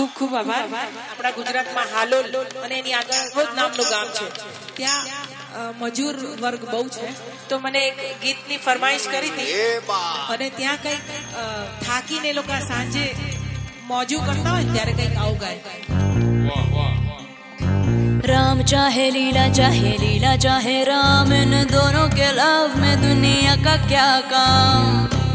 ખૂબ ખૂબ આભાર આપણા ગુજરાતમાં હાલોલ અને એની આગળ રોજ નામનું ગામ છે ત્યાં મજૂર વર્ગ બહુ છે તો મને એક ગીતની ફરમાઈશ કરી હતી અને ત્યાં કંઈક થાકીને લોકો સાંજે મોજું કરતા હોય ત્યારે કંઈક આવું ગાય राम चाहे लीला चाहे लीला चाहे राम इन दोनों के लव में दुनिया का क्या काम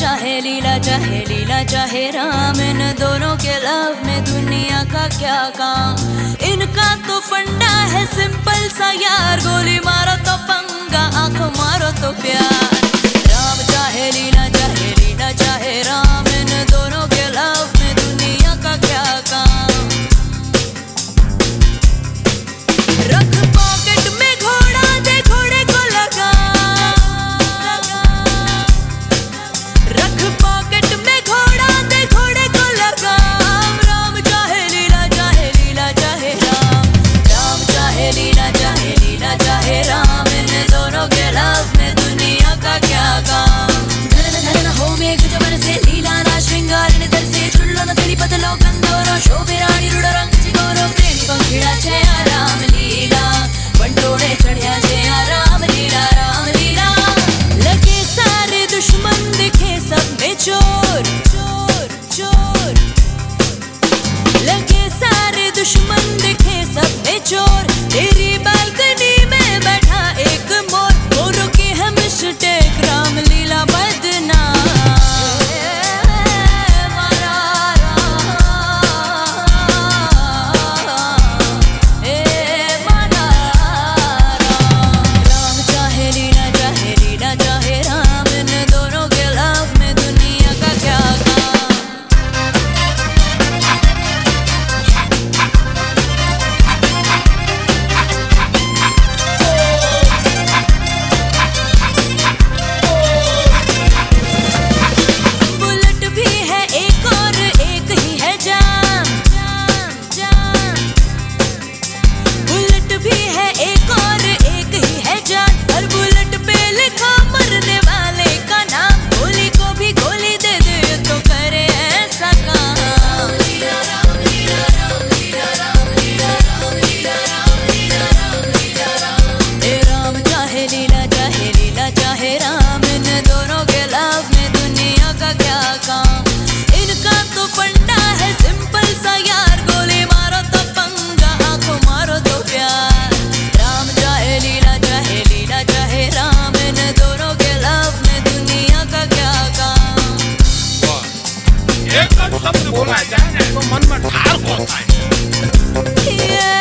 चाहे लीला चाहे लीला, चाहे राम, इन दोनों के लव में दुनिया का क्या काम? इनका चोर चोर चोर। लगे सारे दुश्मन दिखे सब चोर। तेरी शब्द बोला जाए ना तो मन में ठार होता है